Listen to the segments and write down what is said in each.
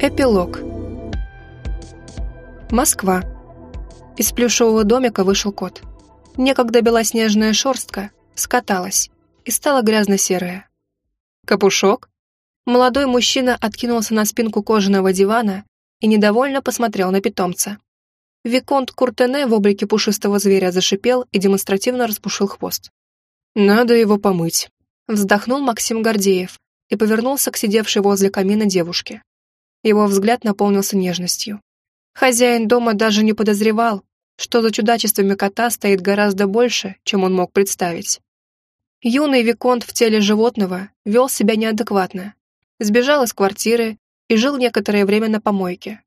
Эпилог. Москва. Из плюшевого домика вышел кот. Некогда белоснежная шерстка скаталась и стала грязно-серая. «Капушок?» Молодой мужчина откинулся на спинку кожаного дивана и недовольно посмотрел на питомца. Виконт Куртене в облике пушистого зверя зашипел и демонстративно распушил хвост. «Надо его помыть», — вздохнул Максим Гордеев и повернулся к сидевшей возле камина девушке. Его взгляд наполнился нежностью. Хозяин дома даже не подозревал, что за чудачествами кота стоит гораздо больше, чем он мог представить. Юный Виконт в теле животного вел себя неадекватно, сбежал из квартиры и жил некоторое время на помойке.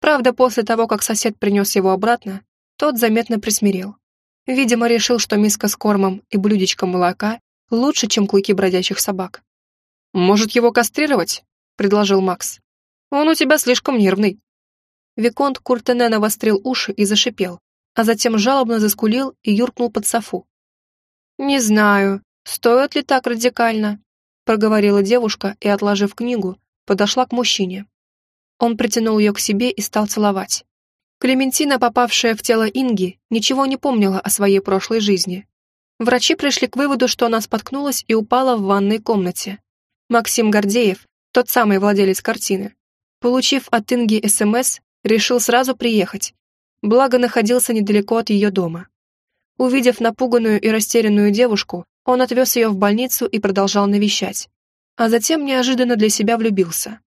Правда, после того, как сосед принес его обратно, тот заметно присмирел. Видимо, решил, что миска с кормом и блюдечко молока лучше, чем клыки бродячих собак. «Может, его кастрировать?» — предложил Макс. «Он у тебя слишком нервный». Виконт Куртене навострил уши и зашипел, а затем жалобно заскулил и юркнул под софу. «Не знаю, стоит ли так радикально», — проговорила девушка и, отложив книгу, подошла к мужчине. Он притянул ее к себе и стал целовать. Клементина, попавшая в тело Инги, ничего не помнила о своей прошлой жизни. Врачи пришли к выводу, что она споткнулась и упала в ванной комнате. Максим Гордеев, тот самый владелец картины, получив от Инги СМС, решил сразу приехать, благо находился недалеко от ее дома. Увидев напуганную и растерянную девушку, он отвез ее в больницу и продолжал навещать, а затем неожиданно для себя влюбился.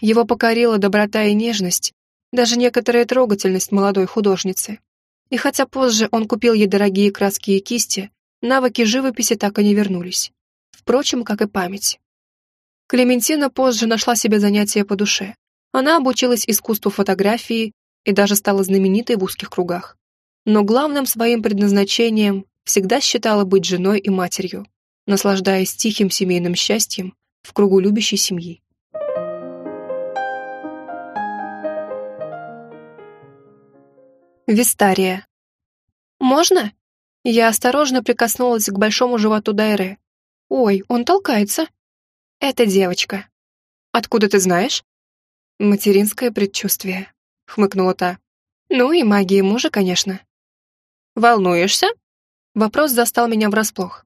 Его покорила доброта и нежность, даже некоторая трогательность молодой художницы. И хотя позже он купил ей дорогие краски и кисти, навыки живописи так и не вернулись. Впрочем, как и память. Клементина позже нашла себе занятие по душе. Она обучилась искусству фотографии и даже стала знаменитой в узких кругах. Но главным своим предназначением всегда считала быть женой и матерью, наслаждаясь тихим семейным счастьем в кругу любящей семьи. Вистария. «Можно?» Я осторожно прикоснулась к большому животу Дайре. «Ой, он толкается!» «Это девочка». «Откуда ты знаешь?» «Материнское предчувствие», — хмыкнула та. «Ну и магии мужа, конечно». «Волнуешься?» Вопрос застал меня врасплох.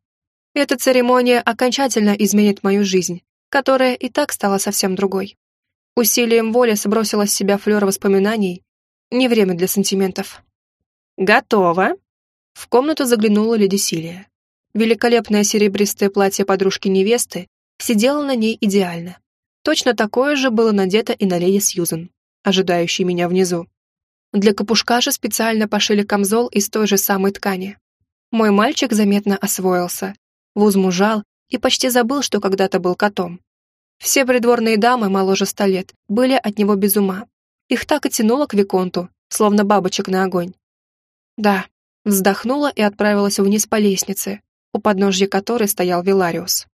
Эта церемония окончательно изменит мою жизнь, которая и так стала совсем другой. Усилием воли сбросила с себя флёр воспоминаний не время для сантиментов. «Готово!» В комнату заглянула леди Силия. Великолепное серебристое платье подружки-невесты сидело на ней идеально. Точно такое же было надето и на леди Сьюзен, ожидающей меня внизу. Для капушка же специально пошили камзол из той же самой ткани. Мой мальчик заметно освоился, возмужал и почти забыл, что когда-то был котом. Все придворные дамы моложе ста лет были от него без ума, их так и тянуло к Виконту, словно бабочек на огонь. Да, вздохнула и отправилась вниз по лестнице, у подножья которой стоял Вилариус.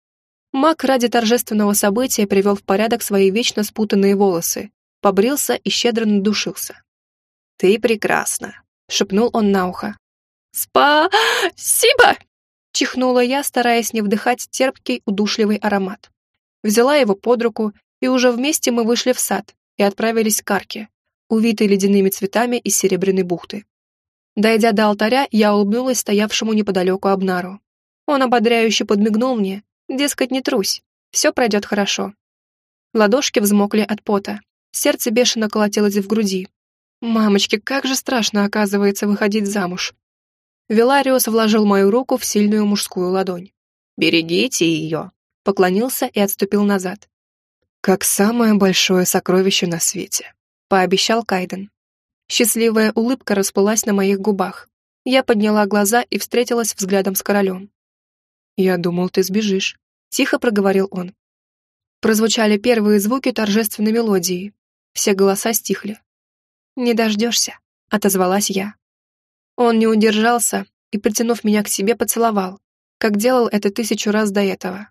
Маг ради торжественного события привел в порядок свои вечно спутанные волосы, побрился и щедро надушился. «Ты прекрасна», — шепнул он на ухо. «Спасибо!» — чихнула я, стараясь не вдыхать терпкий, удушливый аромат. Взяла его под руку, и уже вместе мы вышли в сад, и отправились к арке, увитой ледяными цветами из Серебряной бухты. Дойдя до алтаря, я улыбнулась стоявшему неподалеку Абнару. Он ободряюще подмигнул мне, дескать, не трусь, все пройдет хорошо. Ладошки взмокли от пота, сердце бешено колотилось в груди. Мамочки, как же страшно, оказывается, выходить замуж. Велариус вложил мою руку в сильную мужскую ладонь. «Берегите ее!» Поклонился и отступил назад как самое большое сокровище на свете», — пообещал Кайден. Счастливая улыбка расплылась на моих губах. Я подняла глаза и встретилась взглядом с королем. «Я думал, ты сбежишь», — тихо проговорил он. Прозвучали первые звуки торжественной мелодии. Все голоса стихли. «Не дождешься», — отозвалась я. Он не удержался и, притянув меня к себе, поцеловал, как делал это тысячу раз до этого.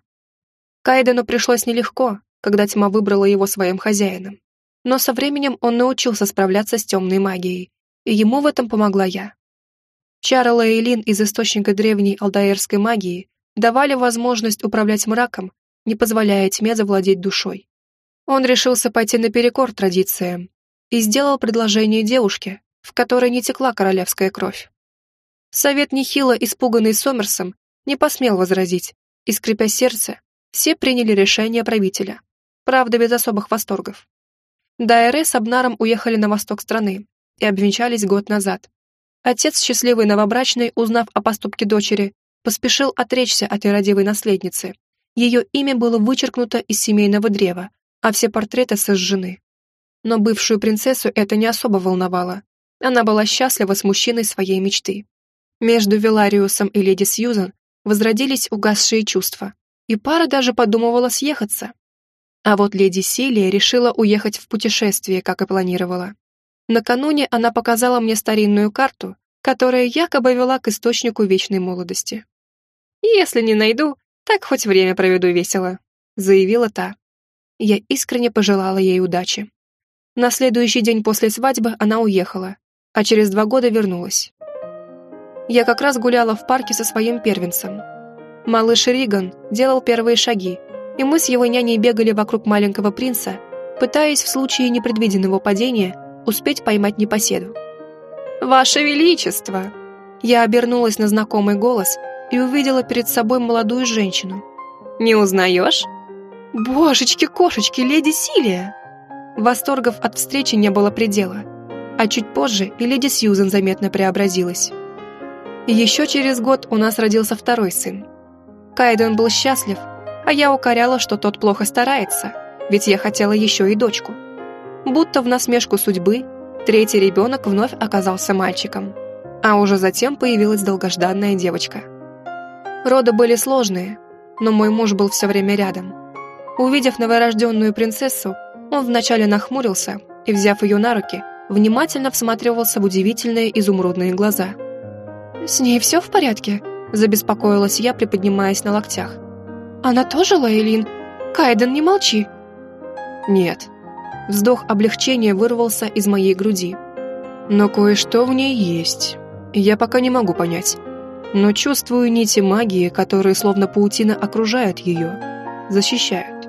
Кайдену пришлось нелегко, когда тьма выбрала его своим хозяином. Но со временем он научился справляться с темной магией, и ему в этом помогла я. Чары Лаэлин из источника древней алдаэрской магии давали возможность управлять мраком, не позволяя тьме завладеть душой. Он решился пойти наперекор традициям и сделал предложение девушке, в которой не текла королевская кровь. Совет нехило, испуганный Сомерсом, не посмел возразить, и, скрипя сердце, все приняли решение правителя, правда, без особых восторгов. Дайре с Абнаром уехали на восток страны и обвенчались год назад. Отец, счастливый новобрачный, узнав о поступке дочери, поспешил отречься от иродивой наследницы. Ее имя было вычеркнуто из семейного древа, а все портреты сожжены. Но бывшую принцессу это не особо волновало. Она была счастлива с мужчиной своей мечты. Между Вилариусом и леди Сьюзан возродились угасшие чувства, и пара даже подумывала съехаться. А вот леди Силия решила уехать в путешествие, как и планировала. Накануне она показала мне старинную карту, которая якобы вела к источнику вечной молодости. «Если не найду, так хоть время проведу весело», — заявила та. Я искренне пожелала ей удачи. На следующий день после свадьбы она уехала, а через два года вернулась. Я как раз гуляла в парке со своим первенцем. Малыш Риган делал первые шаги, и мы с его няней бегали вокруг маленького принца, пытаясь в случае непредвиденного падения успеть поймать непоседу. «Ваше Величество!» Я обернулась на знакомый голос и увидела перед собой молодую женщину. «Не узнаешь?» «Божечки-кошечки, леди Силия!» Восторгов от встречи не было предела, а чуть позже и леди Сьюзен заметно преобразилась. Еще через год у нас родился второй сын. Кайден был счастлив, а я укоряла, что тот плохо старается, ведь я хотела еще и дочку. Будто в насмешку судьбы, третий ребенок вновь оказался мальчиком, а уже затем появилась долгожданная девочка. Роды были сложные, но мой муж был все время рядом. Увидев новорожденную принцессу, он вначале нахмурился и, взяв ее на руки, внимательно всматривался в удивительные изумрудные глаза – «С ней все в порядке?» – забеспокоилась я, приподнимаясь на локтях. «Она тоже Лейлин? Кайден, не молчи!» «Нет». Вздох облегчения вырвался из моей груди. «Но кое-что в ней есть. Я пока не могу понять. Но чувствую нити магии, которые словно паутина окружают ее, защищают».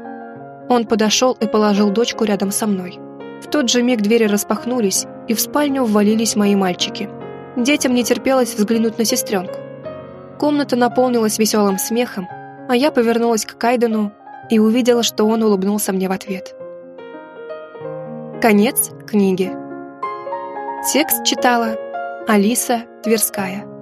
Он подошел и положил дочку рядом со мной. В тот же миг двери распахнулись, и в спальню ввалились мои мальчики – Детям не терпелось взглянуть на сестренку. Комната наполнилась веселым смехом, а я повернулась к Кайдену и увидела, что он улыбнулся мне в ответ. Конец книги. Текст читала Алиса Тверская.